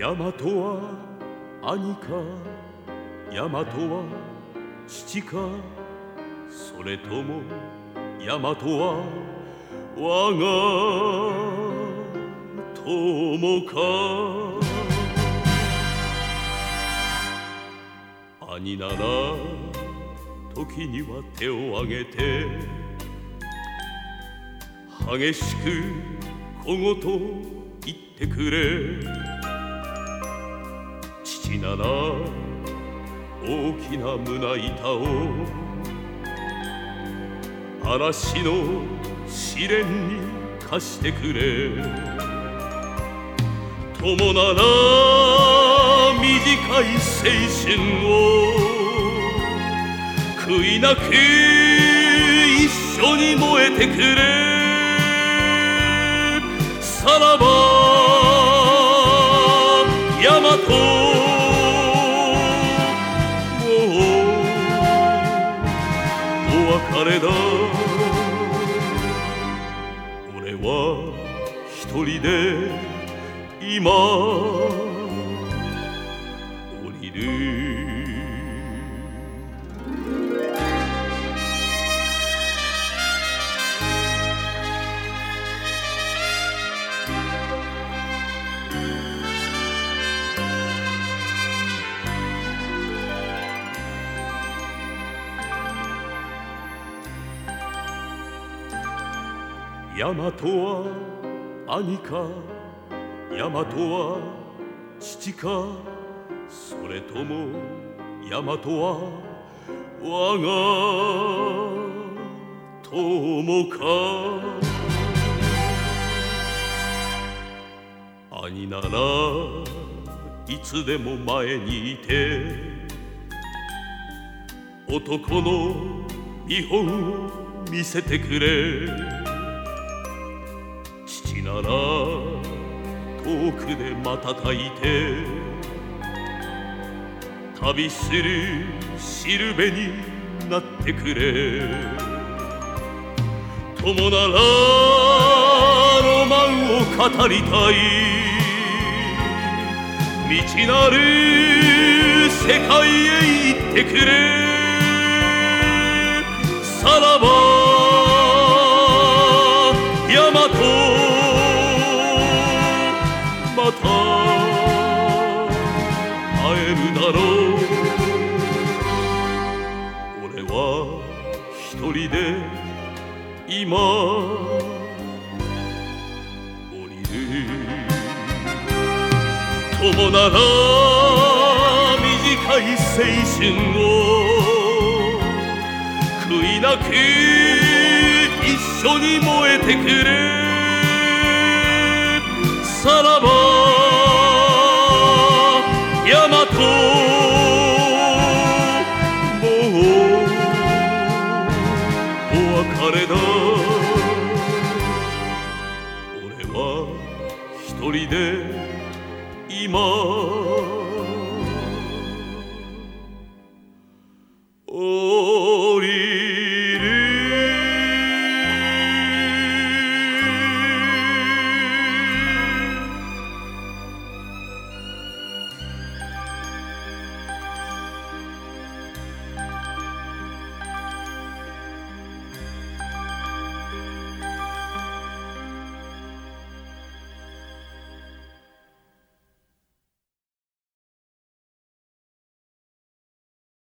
大和は兄か大和は父かそれとも大和は我が友か。兄なら時には手を挙げて激しく小言言ってくれ。なら大きな胸板を嵐の試練に貸してくれ。友なら短い青春を悔いなく一緒に燃えてくれ。さらば誰だ俺は一人で今降りる。大和は兄か大和は父かそれとも大和は我が友か。兄ならいつでも前にいて男の見本を見せてくれ。父なら遠くで瞬いて旅するしるべになってくれ。友ならロマンを語りたい。未知なる世界へ行ってくれ。さらば俺は一人で今降りる。友なら短い青春を悔いなく一緒に燃えてくれ。さらばど。俺は一人で今